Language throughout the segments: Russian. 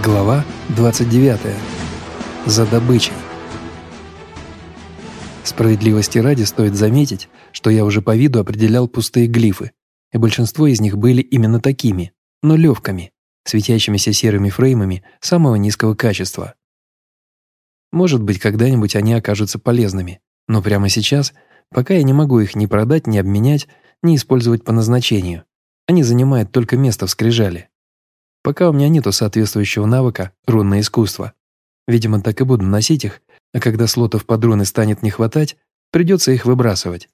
Глава 29. За добычей. Справедливости ради стоит заметить, что я уже по виду определял пустые глифы, и большинство из них были именно такими, но легкими, светящимися серыми фреймами самого низкого качества. Может быть, когда-нибудь они окажутся полезными, но прямо сейчас, пока я не могу их ни продать, ни обменять, ни использовать по назначению. Они занимают только место в скрижале. Пока у меня нету соответствующего навыка рунное искусство. Видимо, так и буду носить их, а когда слотов под руны станет не хватать, придется их выбрасывать.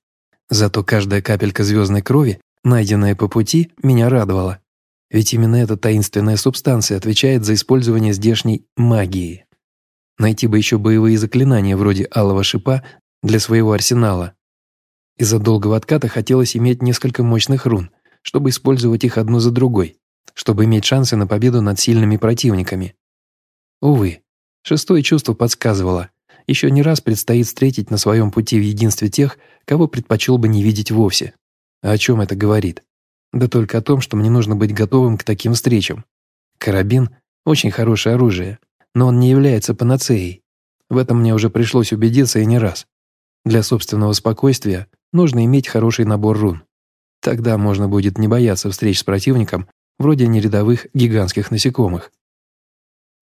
Зато каждая капелька звездной крови, найденная по пути, меня радовала. Ведь именно эта таинственная субстанция отвечает за использование здешней магии. Найти бы еще боевые заклинания вроде алого шипа для своего арсенала. Из-за долгого отката хотелось иметь несколько мощных рун, чтобы использовать их одну за другой чтобы иметь шансы на победу над сильными противниками. Увы, шестое чувство подсказывало, еще не раз предстоит встретить на своем пути в единстве тех, кого предпочел бы не видеть вовсе. А о чем это говорит? Да только о том, что мне нужно быть готовым к таким встречам. Карабин – очень хорошее оружие, но он не является панацеей. В этом мне уже пришлось убедиться и не раз. Для собственного спокойствия нужно иметь хороший набор рун. Тогда можно будет не бояться встреч с противником вроде нерядовых гигантских насекомых.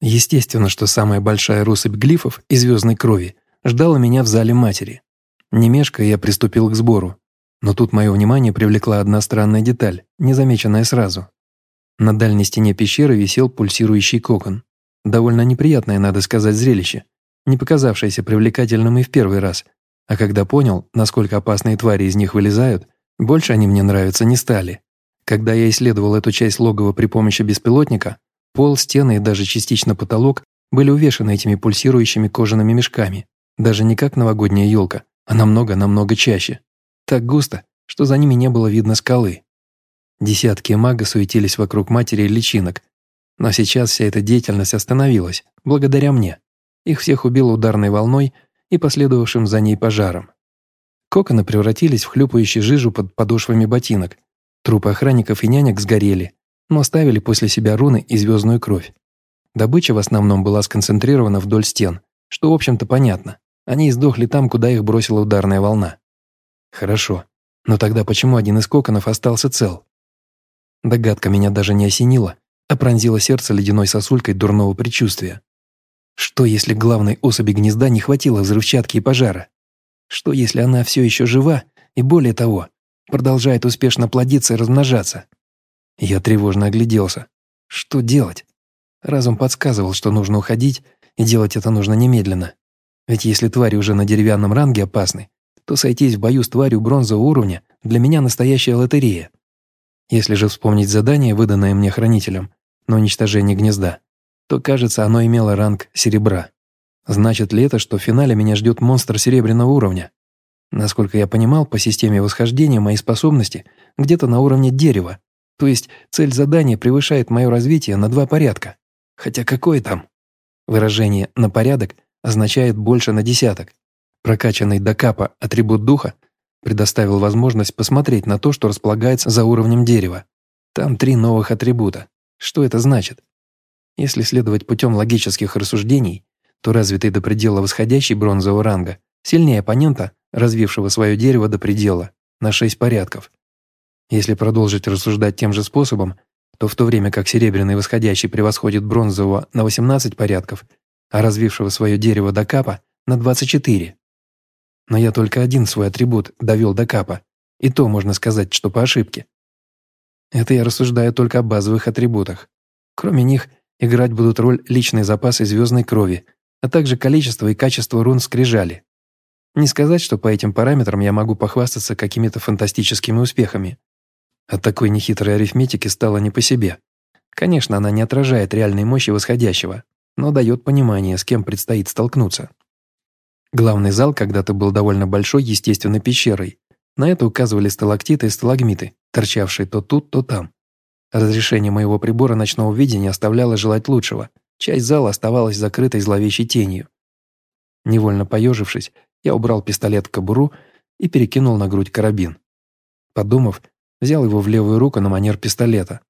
Естественно, что самая большая россыпь глифов и звездной крови ждала меня в зале матери. Не я приступил к сбору. Но тут мое внимание привлекла одна странная деталь, незамеченная сразу. На дальней стене пещеры висел пульсирующий кокон. Довольно неприятное, надо сказать, зрелище, не показавшееся привлекательным и в первый раз. А когда понял, насколько опасные твари из них вылезают, больше они мне нравиться не стали. Когда я исследовал эту часть логова при помощи беспилотника, пол, стены и даже частично потолок были увешаны этими пульсирующими кожаными мешками. Даже не как новогодняя елка, а намного-намного чаще. Так густо, что за ними не было видно скалы. Десятки мага суетились вокруг матери и личинок. Но сейчас вся эта деятельность остановилась, благодаря мне. Их всех убило ударной волной и последовавшим за ней пожаром. Коконы превратились в хлюпающую жижу под подошвами ботинок, Трупы охранников и нянек сгорели, но оставили после себя руны и звездную кровь. Добыча в основном была сконцентрирована вдоль стен, что, в общем-то, понятно. Они издохли там, куда их бросила ударная волна. Хорошо. Но тогда почему один из коконов остался цел? Догадка меня даже не осенила, а пронзила сердце ледяной сосулькой дурного предчувствия. Что, если главной особи гнезда не хватило взрывчатки и пожара? Что, если она все еще жива и, более того, продолжает успешно плодиться и размножаться. Я тревожно огляделся. Что делать? Разум подсказывал, что нужно уходить, и делать это нужно немедленно. Ведь если твари уже на деревянном ранге опасны, то сойтись в бою с тварью бронзового уровня для меня настоящая лотерея. Если же вспомнить задание, выданное мне хранителем, на уничтожение гнезда, то, кажется, оно имело ранг серебра. Значит ли это, что в финале меня ждет монстр серебряного уровня? Насколько я понимал, по системе восхождения мои способности где-то на уровне дерева, то есть цель задания превышает мое развитие на два порядка. Хотя какое там? Выражение «на порядок» означает больше на десяток. Прокачанный до капа атрибут духа предоставил возможность посмотреть на то, что располагается за уровнем дерева. Там три новых атрибута. Что это значит? Если следовать путем логических рассуждений, то развитый до предела восходящий бронзового ранга сильнее оппонента развившего свое дерево до предела, на шесть порядков. Если продолжить рассуждать тем же способом, то в то время как серебряный восходящий превосходит бронзового на 18 порядков, а развившего свое дерево до капа на 24. Но я только один свой атрибут довел до капа, и то можно сказать, что по ошибке. Это я рассуждаю только о базовых атрибутах. Кроме них, играть будут роль личные запасы звездной крови, а также количество и качество рун скрижали. Не сказать, что по этим параметрам я могу похвастаться какими-то фантастическими успехами. От такой нехитрой арифметики стало не по себе. Конечно, она не отражает реальной мощи восходящего, но дает понимание, с кем предстоит столкнуться. Главный зал когда-то был довольно большой естественной пещерой. На это указывали сталактиты и сталагмиты, торчавшие то тут, то там. Разрешение моего прибора ночного видения оставляло желать лучшего. Часть зала оставалась закрытой зловещей тенью. Невольно поежившись, я убрал пистолет в кобуру и перекинул на грудь карабин. Подумав, взял его в левую руку на манер пистолета.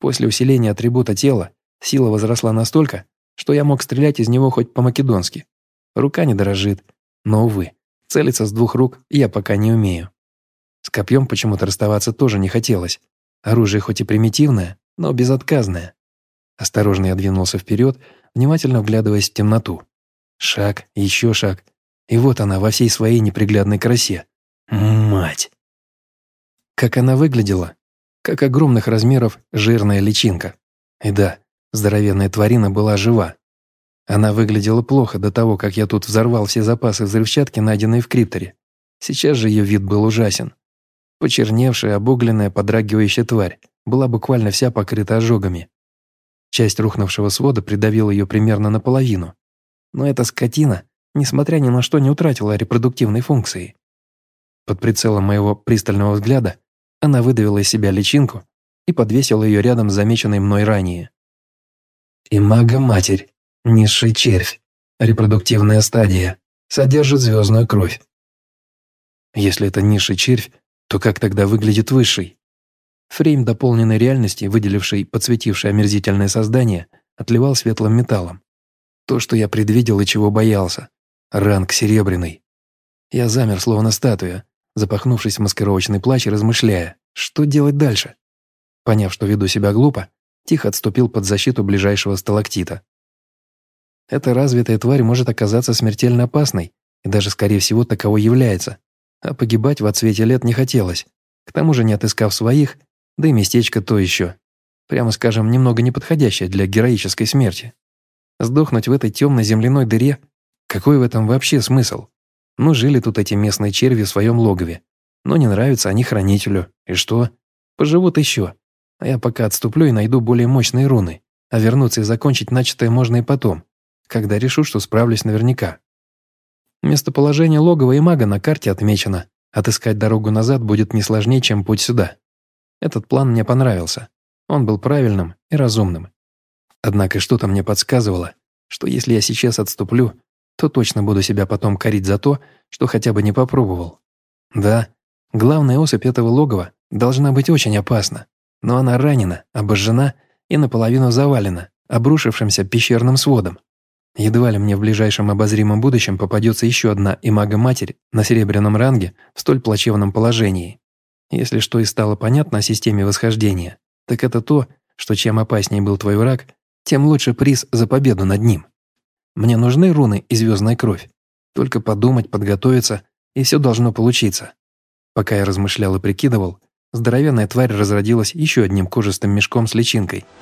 После усиления атрибута тела Сила возросла настолько, что я мог стрелять из него хоть по-македонски. Рука не дрожит, но, увы, целиться с двух рук я пока не умею. С копьем почему-то расставаться тоже не хотелось. Оружие хоть и примитивное, но безотказное. Осторожно я двинулся вперед, внимательно вглядываясь в темноту. Шаг, еще шаг. И вот она во всей своей неприглядной красе. Мать! Как она выглядела? Как огромных размеров жирная личинка. И да, здоровенная тварина была жива. Она выглядела плохо до того, как я тут взорвал все запасы взрывчатки, найденные в крипторе. Сейчас же ее вид был ужасен. Почерневшая, обугленная, подрагивающая тварь была буквально вся покрыта ожогами. Часть рухнувшего свода придавила ее примерно наполовину. Но эта скотина, несмотря ни на что, не утратила репродуктивной функции. Под прицелом моего пристального взгляда она выдавила из себя личинку и подвесила ее рядом с замеченной мной ранее. Имага-матерь, низший червь, репродуктивная стадия, содержит звездную кровь. Если это низший червь, то как тогда выглядит высший? Фрейм дополненной реальности, выделивший подсветившее омерзительное создание, отливал светлым металлом. То, что я предвидел и чего боялся. Ранг серебряный. Я замер, словно статуя, запахнувшись в маскировочный плащ и размышляя, что делать дальше. Поняв, что веду себя глупо, тихо отступил под защиту ближайшего сталактита. Эта развитая тварь может оказаться смертельно опасной, и даже, скорее всего, таковой является. А погибать в отсвете лет не хотелось. К тому же, не отыскав своих, да и местечко то еще. Прямо скажем, немного неподходящее для героической смерти. Сдохнуть в этой темной земляной дыре? Какой в этом вообще смысл? Ну, жили тут эти местные черви в своем логове. Но не нравятся они хранителю. И что? Поживут еще. А я пока отступлю и найду более мощные руны. А вернуться и закончить начатое можно и потом, когда решу, что справлюсь наверняка. Местоположение логова и мага на карте отмечено. Отыскать дорогу назад будет не сложнее, чем путь сюда. Этот план мне понравился. Он был правильным и разумным. Однако что-то мне подсказывало, что если я сейчас отступлю, то точно буду себя потом корить за то, что хотя бы не попробовал. Да, главная особь этого логова должна быть очень опасна, но она ранена, обожжена и наполовину завалена, обрушившимся пещерным сводом. Едва ли мне в ближайшем обозримом будущем попадется еще одна имага-матерь на серебряном ранге в столь плачевном положении. Если что и стало понятно о системе восхождения, так это то, что чем опаснее был твой враг, тем лучше приз за победу над ним. Мне нужны руны и звездная кровь. Только подумать, подготовиться, и все должно получиться. Пока я размышлял и прикидывал, здоровенная тварь разродилась еще одним кожистым мешком с личинкой –